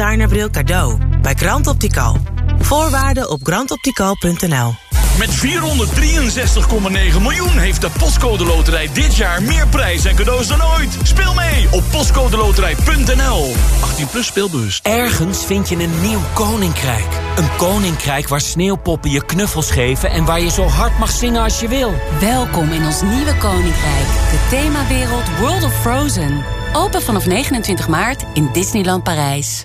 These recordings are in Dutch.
designerbril cadeau bij Grand Optical. Voorwaarden op grandoptical.nl Met 463,9 miljoen heeft de Postcode Loterij dit jaar meer prijs en cadeaus dan ooit. Speel mee op postcodeloterij.nl. 18 plus speelbus. Ergens vind je een nieuw koninkrijk. Een koninkrijk waar sneeuwpoppen je knuffels geven... en waar je zo hard mag zingen als je wil. Welkom in ons nieuwe koninkrijk. De themawereld World of Frozen. Open vanaf 29 maart in Disneyland Parijs.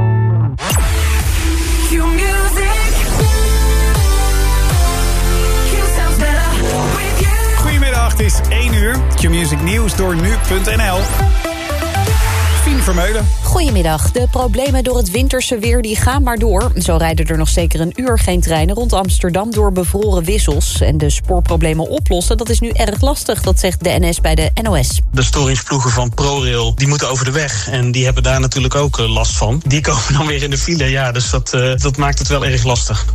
is 1 uur. Q-Music Nieuws door nu.nl. Fien Vermeulen. Goedemiddag. De problemen door het winterse weer die gaan maar door. Zo rijden er nog zeker een uur geen treinen rond Amsterdam door bevroren wissels. En de spoorproblemen oplossen, dat is nu erg lastig, dat zegt de NS bij de NOS. De storingsploegen van ProRail, die moeten over de weg. En die hebben daar natuurlijk ook eh, last van. Die komen dan weer in de file, ja, dus dat, uh, dat maakt het wel erg lastig.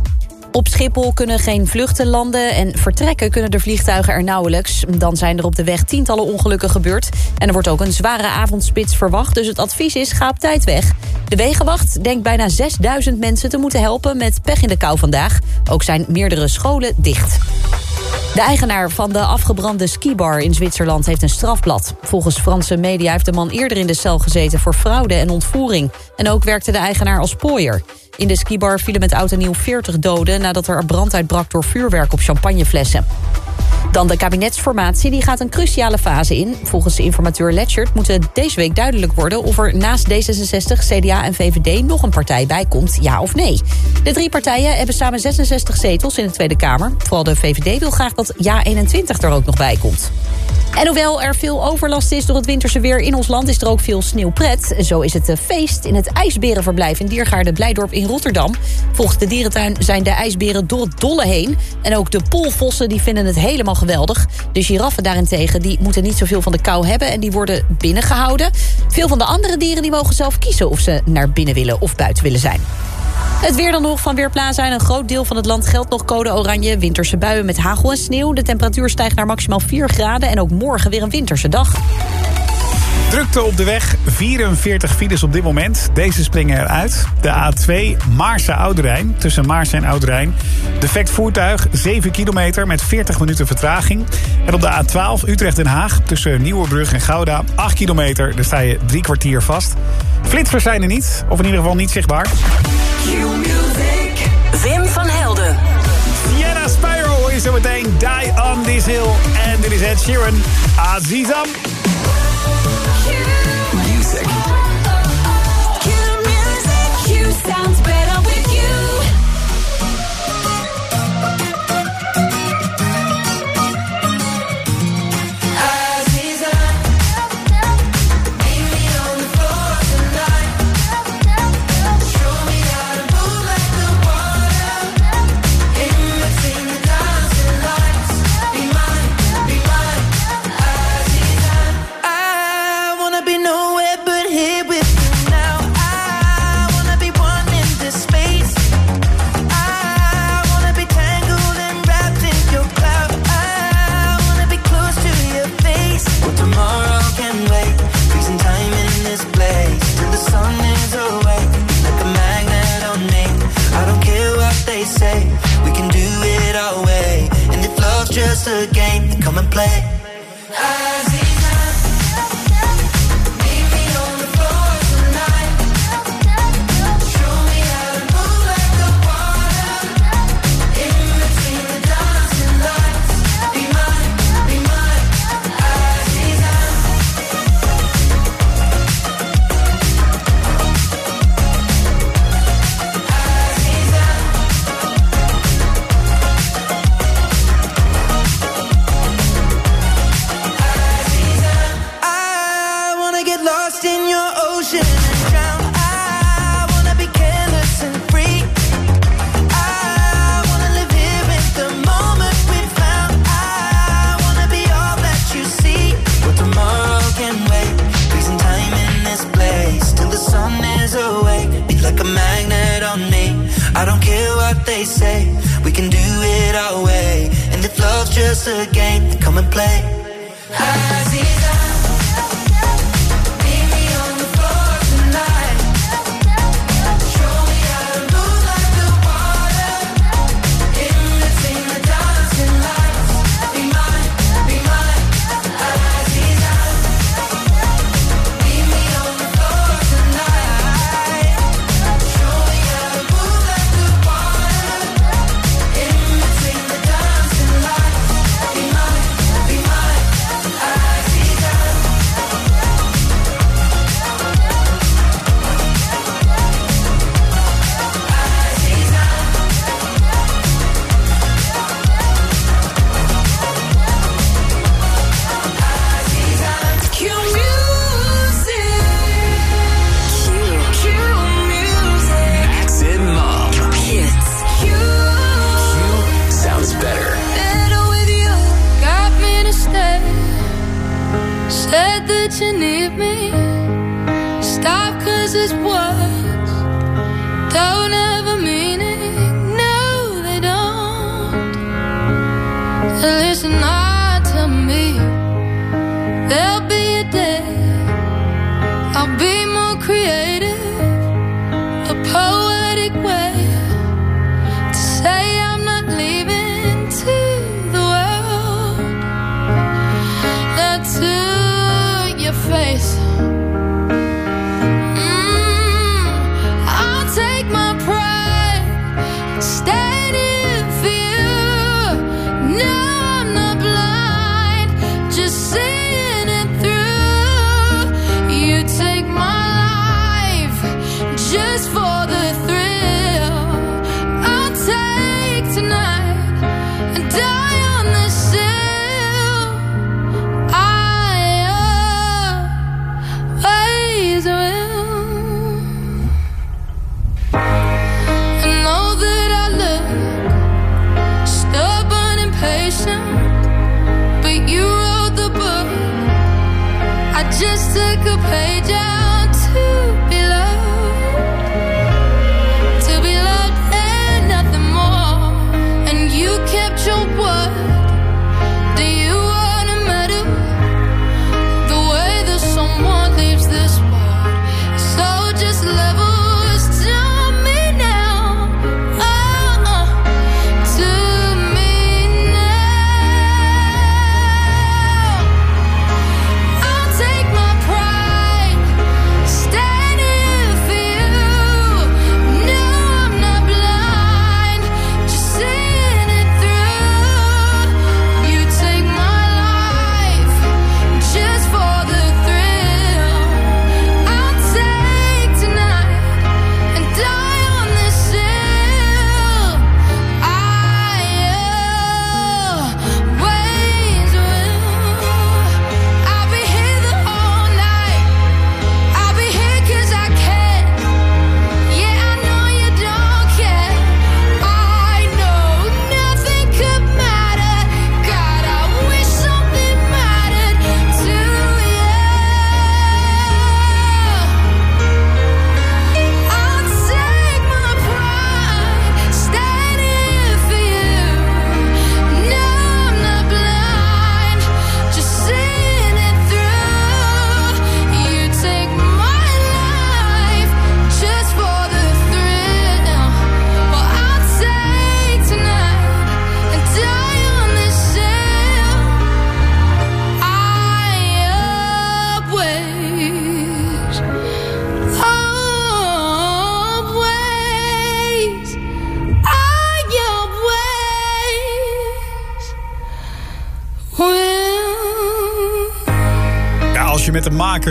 Op Schiphol kunnen geen vluchten landen en vertrekken kunnen de vliegtuigen er nauwelijks. Dan zijn er op de weg tientallen ongelukken gebeurd. En er wordt ook een zware avondspits verwacht, dus het advies is ga op tijd weg. De Wegenwacht denkt bijna 6000 mensen te moeten helpen met pech in de kou vandaag. Ook zijn meerdere scholen dicht. De eigenaar van de afgebrande skibar in Zwitserland heeft een strafblad. Volgens Franse media heeft de man eerder in de cel gezeten voor fraude en ontvoering. En ook werkte de eigenaar als pooier. In de skibar vielen met oud en nieuw 40 doden... nadat er brand uitbrak door vuurwerk op champagneflessen. Dan de kabinetsformatie, die gaat een cruciale fase in. Volgens informateur Letchert moet deze week duidelijk worden... of er naast D66, CDA en VVD nog een partij bij komt, ja of nee. De drie partijen hebben samen 66 zetels in de Tweede Kamer. Vooral de VVD wil graag dat ja 21 er ook nog bij komt. En hoewel er veel overlast is door het winterse weer in ons land... is er ook veel sneeuwpret. Zo is het feest in het ijsberenverblijf in Diergaarde Blijdorp in Rotterdam. Volgens de dierentuin zijn de ijsberen door het dolle heen. En ook de poolvossen die vinden het helemaal geweldig. De giraffen daarentegen die moeten niet zoveel van de kou hebben... en die worden binnengehouden. Veel van de andere dieren die mogen zelf kiezen... of ze naar binnen willen of buiten willen zijn. Het weer dan nog van Weerplaza. In een groot deel van het land geldt nog code oranje. Winterse buien met hagel en sneeuw. De temperatuur stijgt naar maximaal 4 graden. En ook morgen weer een winterse dag. Drukte op de weg, 44 files op dit moment. Deze springen eruit. De A2 Maarse-Ouderijn, tussen Maarsen en Ouderijn. Defect voertuig, 7 kilometer met 40 minuten vertraging. En op de A12 Utrecht-Den Haag, tussen Nieuwebrug en Gouda... 8 kilometer, daar sta je drie kwartier vast. Flitsers zijn er niet, of in ieder geval niet zichtbaar. Wim van Helden. Sienna Spyro je zo meteen. Die on this hill. En dit is Ed Sheeran. Azizam. we can do it our way. And if love's just a game, then come and play. Eyes is.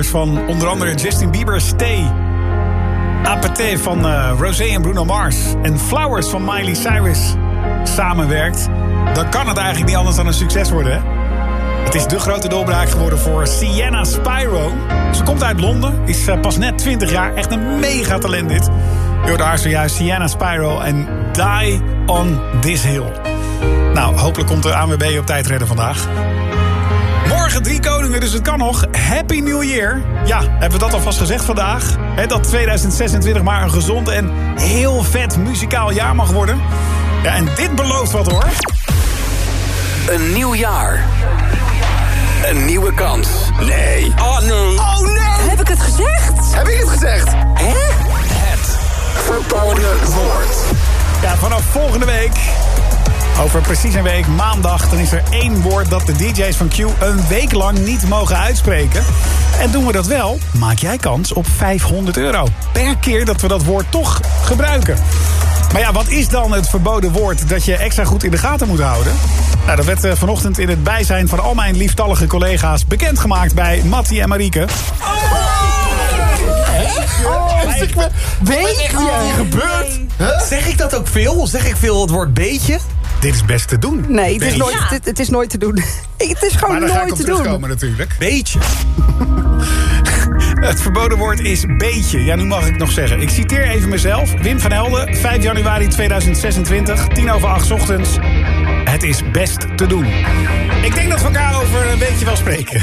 van onder andere Justin Bieber, Stay. APT van uh, Rosé en Bruno Mars. En Flowers van Miley Cyrus samenwerkt. Dan kan het eigenlijk niet anders dan een succes worden, hè? Het is de grote doorbraak geworden voor Sienna Spyro. Ze komt uit Londen, is eh, pas net 20 jaar. Echt een mega talent dit. Je daar zojuist Sienna Spyro en Die on This Hill. Nou, hopelijk komt de ANWB op tijd redden vandaag. Morgen drie koningen, dus het kan nog. Happy New Year. Ja, hebben we dat alvast gezegd vandaag? Hè, dat 2026 maar een gezond en heel vet muzikaal jaar mag worden. Ja, en dit belooft wat hoor. Een nieuw jaar. Een nieuwe kans. Nee. Oh nee. Oh nee! Heb ik het gezegd? Heb ik het gezegd? Hè? Het verboden woord. Ja, vanaf volgende week, over precies een week, maandag... dan is er één woord dat de DJ's van Q een week lang niet mogen uitspreken. En doen we dat wel, maak jij kans op 500 euro. Per keer dat we dat woord toch gebruiken. Maar ja, wat is dan het verboden woord dat je extra goed in de gaten moet houden? Nou, dat werd eh, vanochtend in het bijzijn van al mijn lieftallige collega's bekendgemaakt bij Mattie en Marieke. Oh, weet je? gebeurt? Zeg ik dat ook veel? Zeg ik veel het woord beetje? Dit is best te doen. Nee, het is, nooit, het, het is nooit te doen. Het is gewoon Maar nooit te doen. natuurlijk. Beetje. Het verboden woord is beetje. Ja, nu mag ik nog zeggen. Ik citeer even mezelf. Wim van Helden, 5 januari 2026, 10 over 8 ochtends. Het is best te doen. Ik denk dat we elkaar over een beetje wel spreken.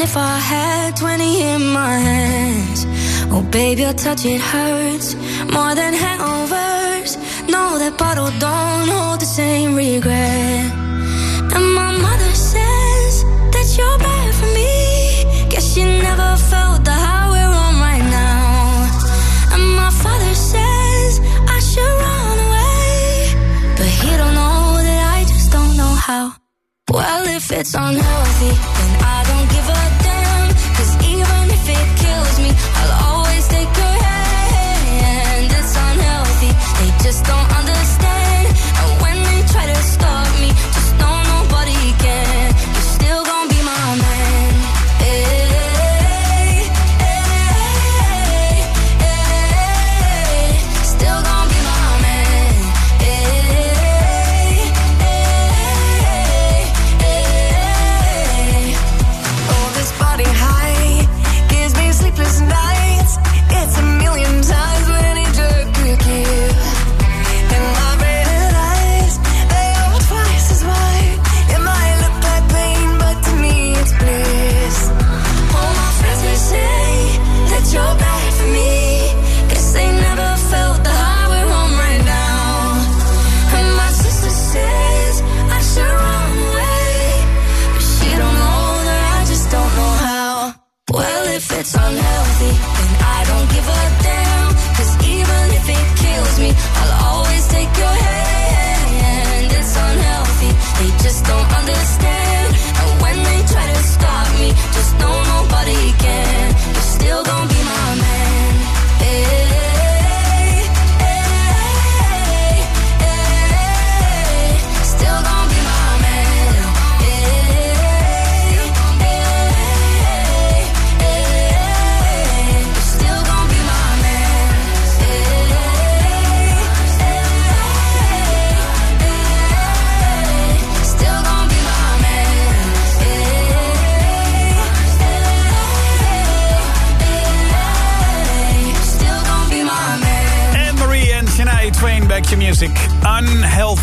And if I had 20 in my hands, oh baby, your touch it hurts more than hangovers. No, that bottle don't hold the same regret. And my mother says that you're bad for me. Guess she never felt the high we're on right now. And my father says I should run away, but he don't know that I just don't know how. Well, if it's unhealthy.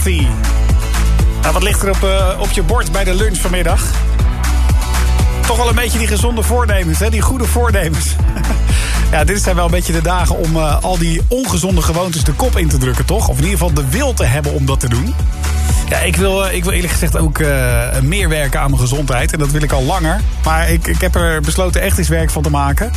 Nou, wat ligt er op, eh, op je bord bij de lunch vanmiddag? Toch wel een beetje die gezonde voornemens, hè? die goede voornemens. ja, dit zijn wel een beetje de dagen om eh, al die ongezonde gewoontes de kop in te drukken, toch? Of in ieder geval de wil te hebben om dat te doen. Ja, ik wil, eh, ik wil eerlijk gezegd ook meer werken aan mijn gezondheid. En dat wil ik al langer. Maar ik, ik heb er besloten echt eens werk van te maken.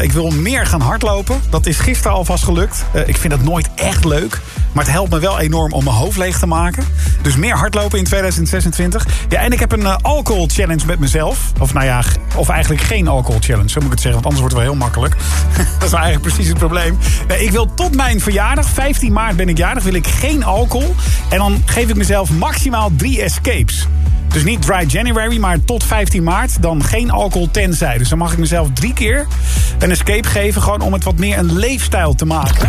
Ik wil meer gaan hardlopen. Dat is gisteren alvast gelukt. Ik vind dat nooit echt leuk. Maar het helpt me wel enorm om mijn hoofd leeg te maken. Dus meer hardlopen in 2026. Ja, en ik heb een eh, alcohol challenge met mezelf. Of nou ja, of eigenlijk geen alcohol challenge. Zo moet ik het zeggen, want anders wordt het wel heel makkelijk. dat is eigenlijk precies het probleem. Nee, ik wil tot mijn verjaardag, 15 maart ben ik jarig, wil ik geen alcohol. En dan geef ik mezelf maximaal drie escapes. Dus niet dry January, maar tot 15 maart dan geen alcohol tenzij. Dus dan mag ik mezelf drie keer een escape geven... gewoon om het wat meer een leefstijl te maken.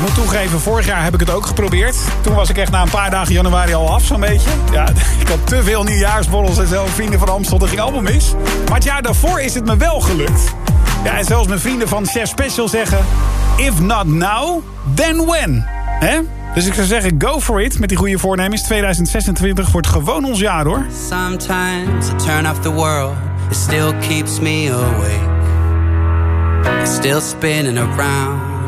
Ik moet toegeven, vorig jaar heb ik het ook geprobeerd. Toen was ik echt na een paar dagen januari al af, zo'n beetje. Ja, ik had te veel nieuwjaarsborrels en zo. Vrienden van Amstel, dat ging allemaal mis. Maar het jaar daarvoor is het me wel gelukt. Ja, en zelfs mijn vrienden van Chef Special zeggen... If not now, then when? Hè? Dus ik zou zeggen, go for it met die goede voornemens. 2026 wordt gewoon ons jaar, hoor. Sometimes I turn off the world, it still keeps me awake. It's still spinning around,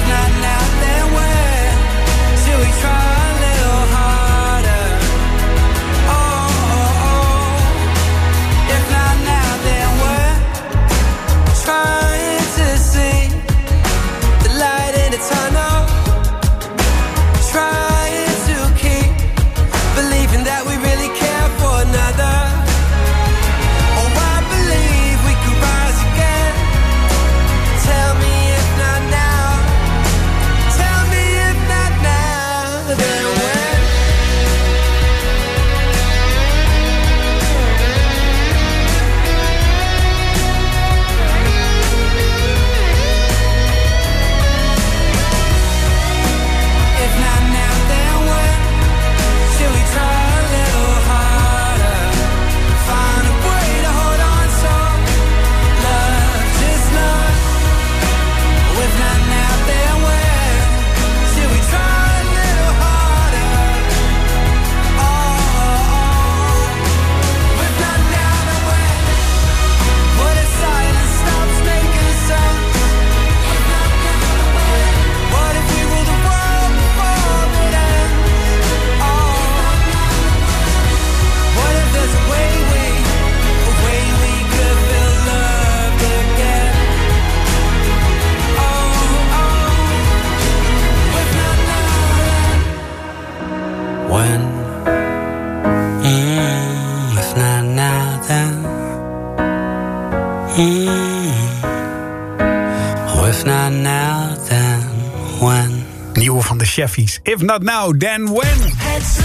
if not If not now, then when? Het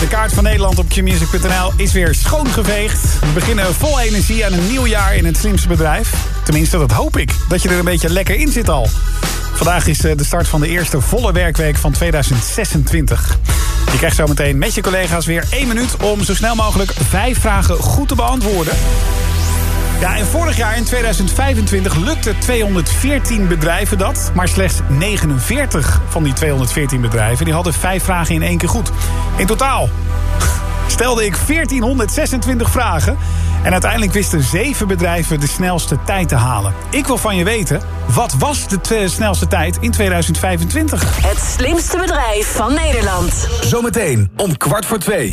De kaart van Nederland op qmusic.nl is weer schoongeveegd. We beginnen vol energie aan een nieuw jaar in het slimste bedrijf. Tenminste, dat hoop ik. Dat je er een beetje lekker in zit al. Vandaag is eh, de start van de eerste volle werkweek van 2026. Je krijgt zo meteen met je collega's weer één minuut... om zo snel mogelijk vijf vragen goed te beantwoorden. Ja, en vorig jaar in 2025 lukte 214 bedrijven dat. Maar slechts 49 van die 214 bedrijven die hadden vijf vragen in één keer goed. In totaal stelde ik 1426 vragen. En uiteindelijk wisten zeven bedrijven de snelste tijd te halen. Ik wil van je weten, wat was de snelste tijd in 2025? Het slimste bedrijf van Nederland. Zometeen om kwart voor twee.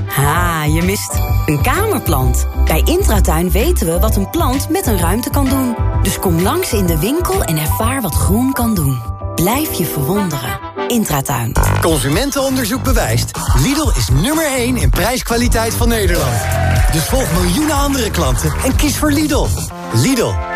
Ha, je mist een kamerplant. Bij Intratuin weten we wat een plant met een ruimte kan doen. Dus kom langs in de winkel en ervaar wat groen kan doen. Blijf je verwonderen. Intratuin. Consumentenonderzoek bewijst. Lidl is nummer 1 in prijskwaliteit van Nederland. Dus volg miljoenen andere klanten en kies voor Lidl. Lidl,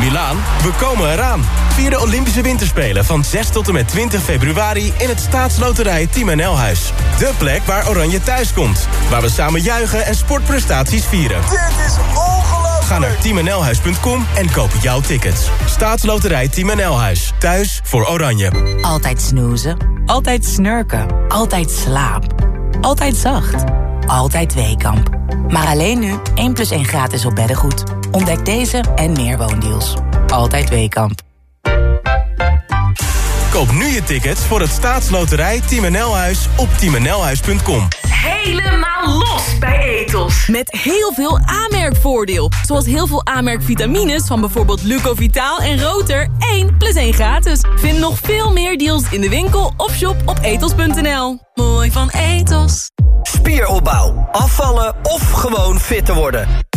Milaan, we komen eraan. Vier de Olympische Winterspelen van 6 tot en met 20 februari... in het staatsloterij Team NL Huis. De plek waar Oranje thuis komt. Waar we samen juichen en sportprestaties vieren. Dit is ongelooflijk. Ga naar teamnlhuis.com en koop jouw tickets. Staatsloterij Team NL Huis. Thuis voor Oranje. Altijd snoezen, altijd snurken, altijd slaap, altijd zacht, altijd Weekamp. Maar alleen nu 1 plus 1 gratis op beddengoed. Ontdek deze en meer woondeals. Altijd Weekamp. Koop nu je tickets voor het staatsloterij Team NL Huis op teamnlhuis.com. Helemaal los bij Etos. Met heel veel aanmerkvoordeel. Zoals heel veel aanmerkvitamines van bijvoorbeeld Lucovitaal en Roter. 1 plus 1 gratis. Vind nog veel meer deals in de winkel of shop op etos.nl. Mooi van Etos. Spieropbouw, afvallen of gewoon fit te worden.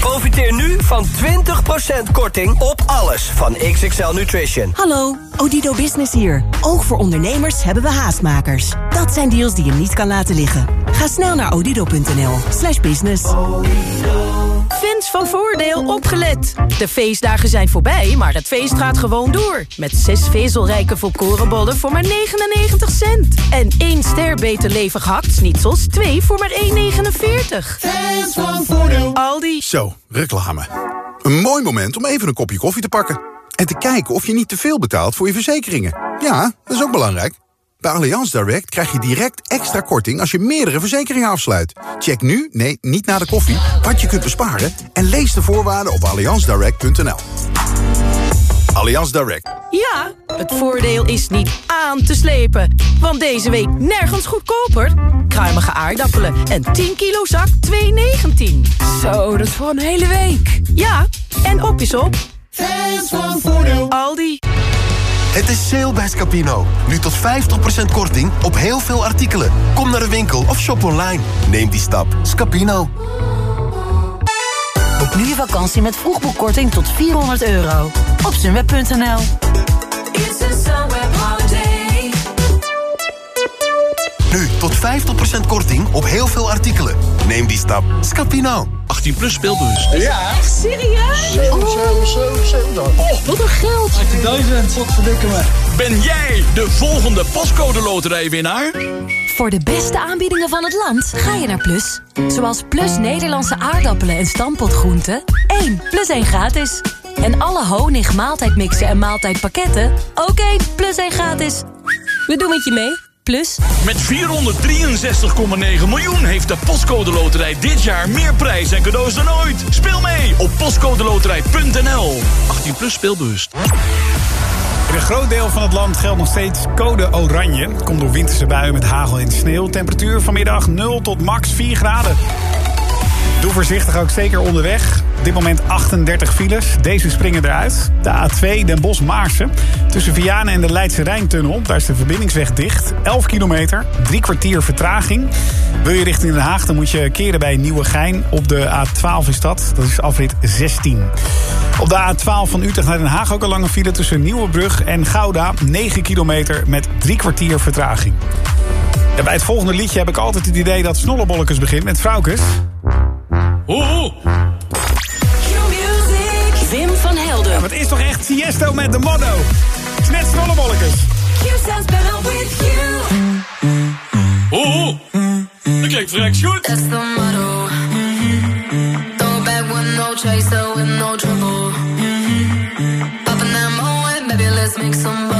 Profiteer nu van 20% korting op alles van XXL Nutrition. Hallo, Odido Business hier. Ook voor ondernemers hebben we haastmakers. Dat zijn deals die je niet kan laten liggen. Ga snel naar odido.nl slash business. Fans van Voordeel opgelet. De feestdagen zijn voorbij, maar het feest gaat gewoon door. Met zes vezelrijke volkorenbollen voor maar 99 cent. En één ster beter levig hakt-snitsels, twee voor maar 1,49. Fans van Voordeel. Aldi. Zo, reclame. Een mooi moment om even een kopje koffie te pakken. En te kijken of je niet te veel betaalt voor je verzekeringen. Ja, dat is ook belangrijk. Bij Allianz Direct krijg je direct extra korting als je meerdere verzekeringen afsluit. Check nu, nee, niet na de koffie, wat je kunt besparen... en lees de voorwaarden op allianzdirect.nl. Allianz Direct. Ja, het voordeel is niet aan te slepen. Want deze week nergens goedkoper. Kruimige aardappelen en 10 kilo zak 2,19. Zo, dat is voor een hele week. Ja, en op is op. Fans van Voordeel. Aldi. Het is sale bij Scapino. Nu tot 50% korting op heel veel artikelen. Kom naar de winkel of shop online. Neem die stap. Scapino. Boek nu je vakantie met vroegboekkorting tot 400 euro. Op sunweb.nl Nu tot 50% korting op heel veel artikelen. Neem die stap. Scapino. 18 plus speelbus. Ja. Echt serieus? 7, 7, 7, 7. Oh, wat een geld. 18.000. Wat verdikken me. Ben jij de volgende pascode loterijwinnaar? Voor de beste aanbiedingen van het land ga je naar Plus. Zoals Plus Nederlandse aardappelen en stampotgroenten. 1 plus 1 gratis. En alle honig, maaltijdmixen en maaltijdpakketten. Ook 1 plus 1 gratis. We doen het je mee. Plus. Met 463,9 miljoen heeft de Postcode Loterij dit jaar meer prijs en cadeaus dan ooit. Speel mee op postcodeloterij.nl. 18 plus speelbewust. In een groot deel van het land geldt nog steeds code oranje. Komt door winterse buien met hagel en sneeuw. Temperatuur vanmiddag 0 tot max 4 graden. Doe voorzichtig ook zeker onderweg. Op dit moment 38 files. Deze springen eruit. De A2 Den Bosch-Maarsen. Tussen Vianen en de Leidse Rijntunnel. Daar is de verbindingsweg dicht. 11 kilometer. Drie kwartier vertraging. Wil je richting Den Haag, dan moet je keren bij Nieuwegein. Op de A12 is dat. Dat is afrit 16. Op de A12 van Utrecht naar Den Haag ook een lange file tussen Nieuwebrug en Gouda. 9 kilometer met drie kwartier vertraging. Ja, bij het volgende liedje heb ik altijd het idee dat Snollebollekes begint met Vrouwkes. Oeh. Wim van Helden. Ja, het is toch echt Siesto met de motto. Het is net Snollebollekes. Oeh. Dat klinkt vreks goed. That's the motto. Throw back with no chaser, with no trouble. Popping that moe, baby, let's make some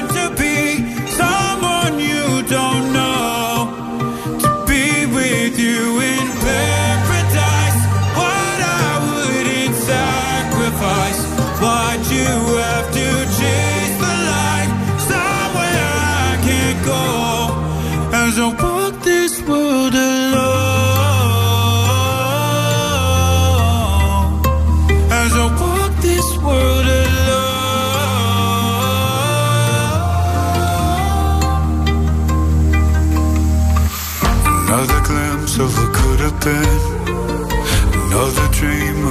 Another dreamer.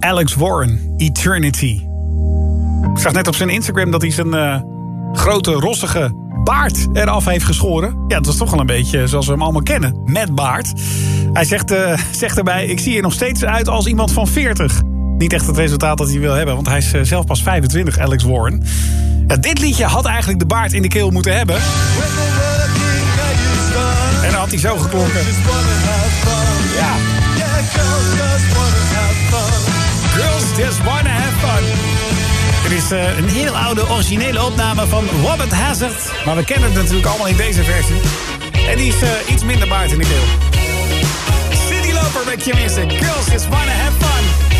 Alex Warren, Eternity. Ik zag net op zijn Instagram dat hij zijn eh, grote rossige baard eraf heeft geschoren. Ja, dat is toch wel een beetje zoals we hem allemaal kennen. Met baard. Hij zegt, eh, zegt erbij, ik zie er nog steeds uit als iemand van 40. Niet echt het resultaat dat hij wil hebben, want hij is eh, zelf pas 25, Alex Warren. Dit liedje had eigenlijk de baard in de keel moeten hebben. En dan had hij zo geklonken. Ja. Just wanna have fun. Het is eh, een heel oude originele opname van Robert Hazard. Maar we kennen het natuurlijk allemaal in deze versie. En die is eh, iets minder baard in de keel. City Loper met je mensen. Girls just wanna have fun.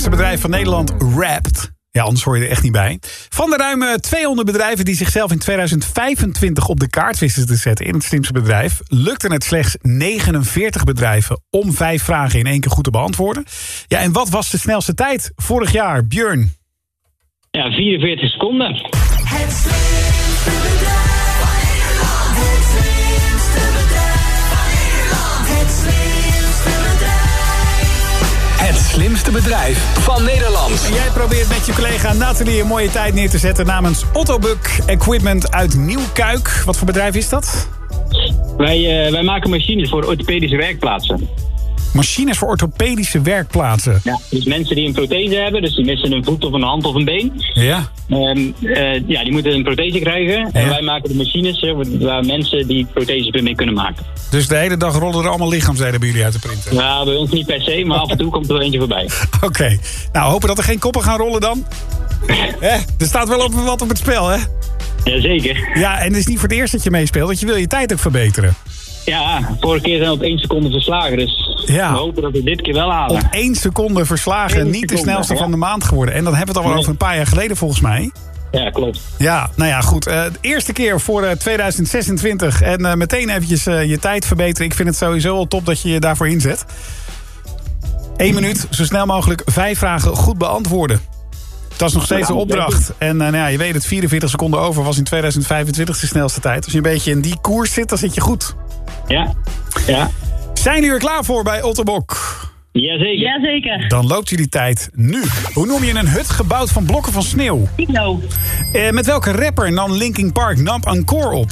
Slimste bedrijf van Nederland, Wrapped. Ja, anders hoor je er echt niet bij. Van de ruim 200 bedrijven die zichzelf in 2025 op de kaart wisten te zetten in het slimste bedrijf, lukte het slechts 49 bedrijven om vijf vragen in één keer goed te beantwoorden. Ja, en wat was de snelste tijd vorig jaar, Björn? Ja, 44 seconden. Het slimste bedrijf van Nederland. En jij probeert met je collega Nathalie een mooie tijd neer te zetten namens Ottobuk Equipment uit Nieuwkuik. Wat voor bedrijf is dat? Wij, eh, wij maken machines voor orthopedische werkplaatsen. Machines voor orthopedische werkplaatsen. Ja, dus mensen die een prothese hebben, dus die missen een voet of een hand of een been. Ja. Ehm, eh, ja, die moeten een prothese krijgen. En wij maken de machines eh, waar mensen die protheses mee kunnen maken. Dus de hele dag rollen er allemaal lichaamsdelen bij jullie uit de printer. Ja, bij ons niet per se, maar af en toe komt er wel eentje voorbij. Oké. Nou, hopen dat er geen koppen gaan rollen dan. Hè? Er staat wel op, wat op het spel, hè? Jazeker. Ja, en het is niet voor het eerst dat je meespeelt, want je wil je tijd ook verbeteren. Ja, vorige keer zijn we op één seconde verslagen, dus Ja. we hopen dat we dit keer wel halen. Op één seconde verslagen, Eén niet de snelste ja. van de maand geworden. En dan hebben we het al Nee. over een paar jaar geleden volgens mij. Ja, klopt. Ja, nou ja, goed. Eh, de eerste keer voor eh, 2026. En eh, meteen eventjes eh, je tijd verbeteren. Ik vind het sowieso al top dat je je daarvoor inzet. Eén minuut, zo snel mogelijk vijf vragen goed beantwoorden. Dat is nog steeds de Ja, opdracht. En eh, nou ja, je weet het, 44 seconden over was in 2025 de snelste tijd. Als je een beetje in die koers zit, dan zit je goed. Ja, ja. Zijn jullie er klaar voor bij Otterbok? Jazeker. Jazeker. Dan loopt jullie tijd nu. Hoe noem je een hut gebouwd van blokken van sneeuw? Iglo. Eh, met welke rapper nam Linkin Park Namp Encore op?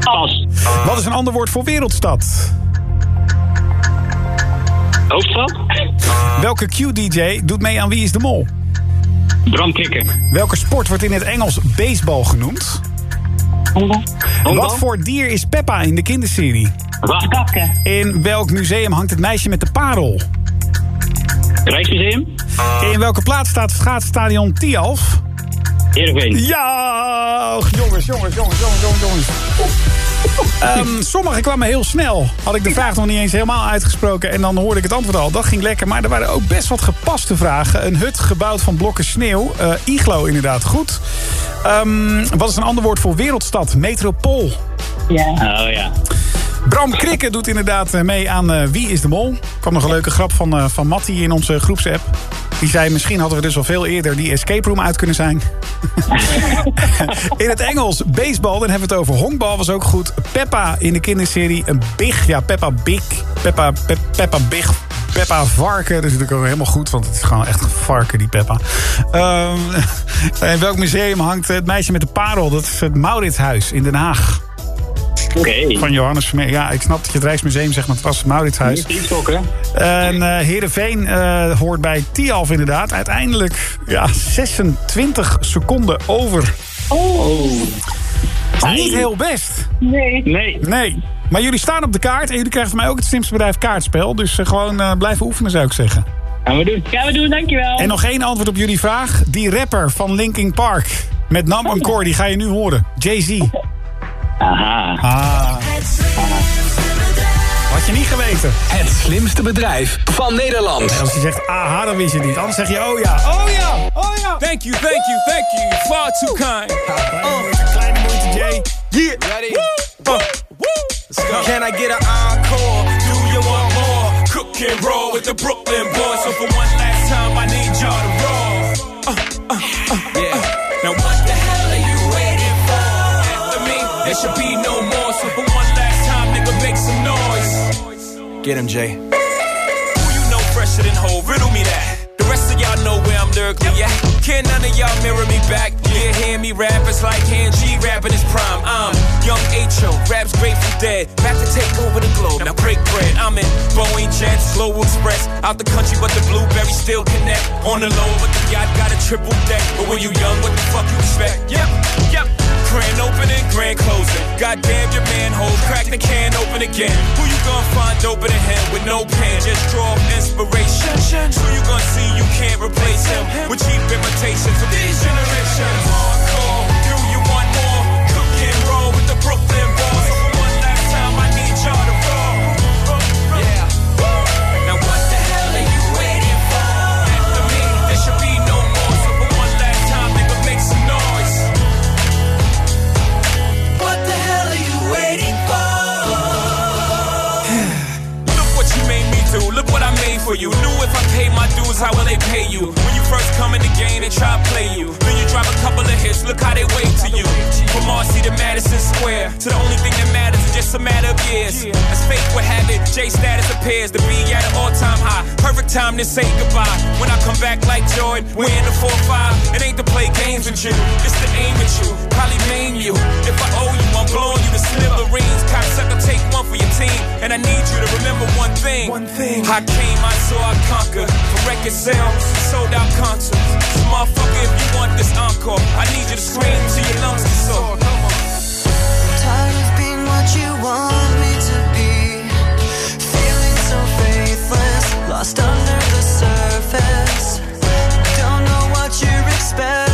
Pas. Wat is een ander woord voor wereldstad? Hoofdstad? Welke Q-DJ doet mee aan Wie is de Mol? Bram Krikker. Welke sport wordt in het Engels baseball genoemd? Wat voor dier is Peppa in de kinderserie? Kakken. In welk museum hangt het meisje met de parel? Rijksmuseum? In welke plaats staat het schaatsstadion Tialf? Heerenveen. Ja, jongens, jongens, jongens, jongens, jongens, jongens. Ehm, sommige kwamen heel snel. Had ik de vraag nog niet eens helemaal uitgesproken. En dan hoorde ik het antwoord al. Dat ging lekker. Maar er waren ook best wat gepaste vragen. Een hut gebouwd van blokken sneeuw. Eh, iglo inderdaad goed. Ehm, wat is een ander woord voor wereldstad? Metropool. Ja. Oh ja. Bram Krikke doet inderdaad eh, mee aan eh, Wie is de Mol. Er kwam nog een leuke grap van, eh, van Mattie in onze groepsapp. Die zei, misschien hadden we dus al veel eerder die escape room uit kunnen zijn. in het Engels, baseball, dan hebben we het over honkbal, was ook goed. Peppa in de kinderserie, een big, ja, Peppa Big. Peppa, Pe- Peppa Big, Peppa Varken. Dat is natuurlijk ook helemaal goed, want het is gewoon echt een varken, die Peppa. Ehm, in welk museum hangt het meisje met de parel? Dat is het Mauritshuis in Den Haag. Oké. Van Johannes Vermeer. Ja, ik snap dat je het Rijksmuseum zegt, maar het was het Mauritshuis. En eh Heerenveen eh, hoort bij Tialf inderdaad. Uiteindelijk ja, 26 seconden over. Oh. Niet heel best. Nee. Nee. Nee. Maar jullie staan op de kaart en jullie krijgen van mij ook het slimste bedrijf kaartspel. Dus eh, gewoon eh, blijven oefenen zou ik zeggen. Gaan we doen. Gaan we doen, dankjewel. En nog één antwoord op jullie vraag. Die rapper van Linkin Park met Nam Encore, die ga je nu horen. Jay-Z. Aha. Ah. Had je niet geweten. Het slimste bedrijf van Nederland. En als je zegt aha, dan wist je het niet. Anders zeg je oh ja, oh ja, oh ja. Thank you, thank you, thank you. Far too kind. Moeite, kleine moeite, Jay. Yeah. Ready? Uh, Let's go. Can I get an encore? Do you want more? Cook and roll with the Brooklyn boys. So for one last time, I need y'all to there should be no more. So for one last time, nigga, make some noise. Get him, Jay. Who you know fresher than whole? Riddle me that. The rest of y'all know where I'm lyrically at. Can none of y'all mirror me back? Yeah, hear me rap, it's like hand G rapping his prime. I'm young H.O., raps Grateful Dead. Back to take over the globe, now break bread. I'm in Boeing Jets, Global Express. Out the country, but the blueberries still connect. On the low, but the yacht got a triple deck. But when you young, what the fuck you expect? Yep, yep. Grand opening, grand closing. Goddamn your manhole, crack the can open again. Who you gonna find open in him with no pen? Just draw inspiration. Who you gonna see you can't replace him with cheap imitations of these generations? Years. As fate would have it, J status appears to be at an all-time high. Perfect time to say goodbye. When I come back like Jordan, we're in the 4-5. It ain't to play games with you, it's to aim at you. Probably maim you. If I owe you, I'm blowing you to smithereens. Cocksucker, take one for your team. And I need you to remember one thing. One thing. I came, I saw, I conquered. For record sales, sold out concerts. So motherfucker, if you want this encore, I need you to scream till your lungs are sore. Lost under the surface. Don't know what you're expecting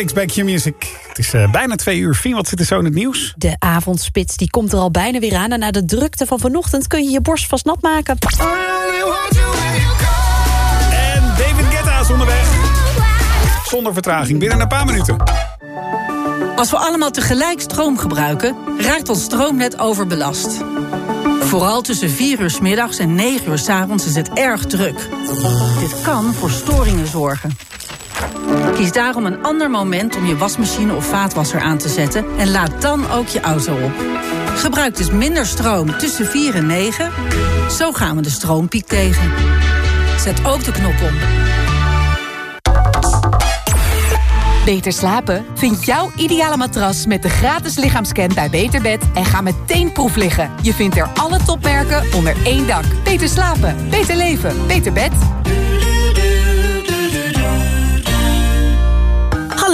Garrix bij Q-Music. Het is eh, bijna twee uur. Fien, wat zit er zo in het nieuws? De avondspits die komt er al bijna weer aan... en na de drukte van vanochtend kun je je borst vast nat maken. En David Guetta is onderweg. Zonder vertraging, binnen een paar minuten. Als we allemaal tegelijk stroom gebruiken, raakt ons stroomnet overbelast. Vooral tussen 4 uur 's middags en 9 uur 's avonds is het erg druk. Dit kan voor storingen zorgen. Kies daarom een ander moment om je wasmachine of vaatwasser aan te zetten... en laad dan ook je auto op. Gebruik dus minder stroom tussen 4 en 9. Zo gaan we de stroompiek tegen. Zet ook de knop om. Beter slapen? Vind jouw ideale matras met de gratis lichaamscan bij Beterbed en ga meteen proef liggen. Je vindt er alle topmerken onder één dak. Beter slapen, beter leven, beter bed.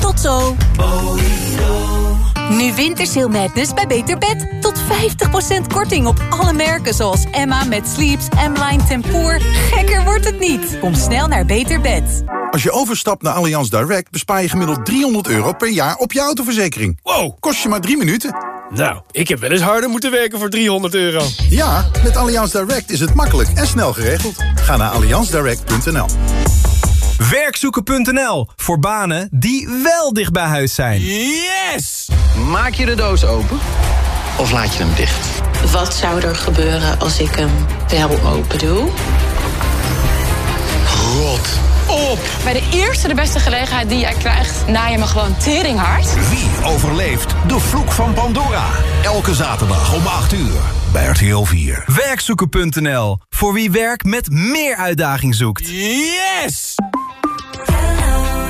Tot zo. Nu Wintersail Madness bij Beter Bed. Tot 50% korting op alle merken zoals Emma met Sleeps, M-Line Tempoor. Gekker wordt het niet. Kom snel naar Beter Bed. Als je overstapt naar Allianz Direct bespaar je gemiddeld 300 euro per jaar op je autoverzekering. Wow, kost je maar drie minuten. Nou, ik heb wel eens harder moeten werken voor 300 euro. Ja, met Allianz Direct is het makkelijk en snel geregeld. Ga naar allianzdirect.nl. Werkzoeken.nl voor banen die wel dicht bij huis zijn. Yes! Maak je de doos open of laat je hem dicht? Wat zou er gebeuren als ik hem wel open doe? Rot op! Bij de eerste de beste gelegenheid die jij krijgt, naai je me gewoon teringhard. Wie overleeft de vloek van Pandora? Elke zaterdag om 8 uur bij RTL 4. Werkzoeken.nl voor wie werk met meer uitdaging zoekt. Yes!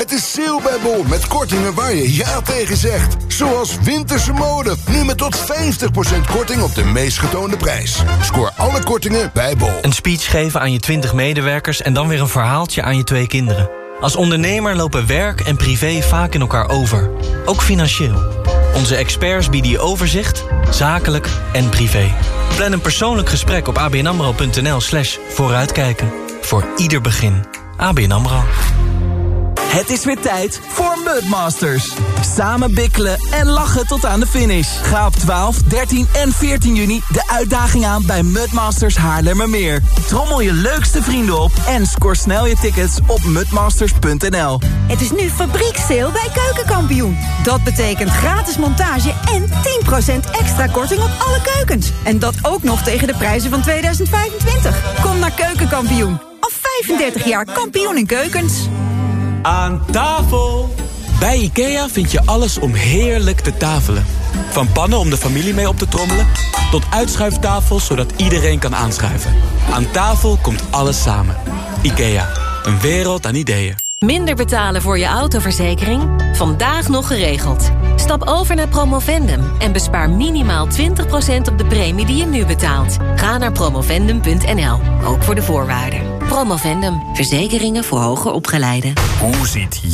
Het is sale bij Bol met kortingen waar je ja tegen zegt. Zoals winterse mode, nu met tot 50% korting op de meest getoonde prijs. Scoor alle kortingen bij Bol. Een speech geven aan je 20 medewerkers en dan weer een verhaaltje aan je twee kinderen. Als ondernemer lopen werk en privé vaak in elkaar over. Ook financieel. Onze experts bieden je overzicht, zakelijk en privé. Plan een persoonlijk gesprek op abnamro.nl slash vooruitkijken. Voor ieder begin. ABN AMRO. Het is weer tijd voor Mudmasters. Samen bikkelen en lachen tot aan de finish. Ga op 12, 13 en 14 juni de uitdaging aan bij Mudmasters Haarlemmermeer. Trommel je leukste vrienden op en scoor snel je tickets op mudmasters.nl. Het is nu fabrieksteel bij Keukenkampioen. Dat betekent gratis montage en 10% extra korting op alle keukens. En dat ook nog tegen de prijzen van 2025. Kom naar Keukenkampioen. Al 35 jaar kampioen in keukens. Aan tafel! Bij IKEA vind je alles om heerlijk te tafelen. Van pannen om de familie mee op te trommelen... tot uitschuiftafels zodat iedereen kan aanschuiven. Aan tafel komt alles samen. IKEA, een wereld aan ideeën. Minder betalen voor je autoverzekering? Vandaag nog geregeld. Stap over naar Promovendum en bespaar minimaal 20% op de premie die je nu betaalt. Ga naar promovendum.nl, ook voor de voorwaarden. Promovendum, verzekeringen voor hoger opgeleiden. Hoe ziet Jan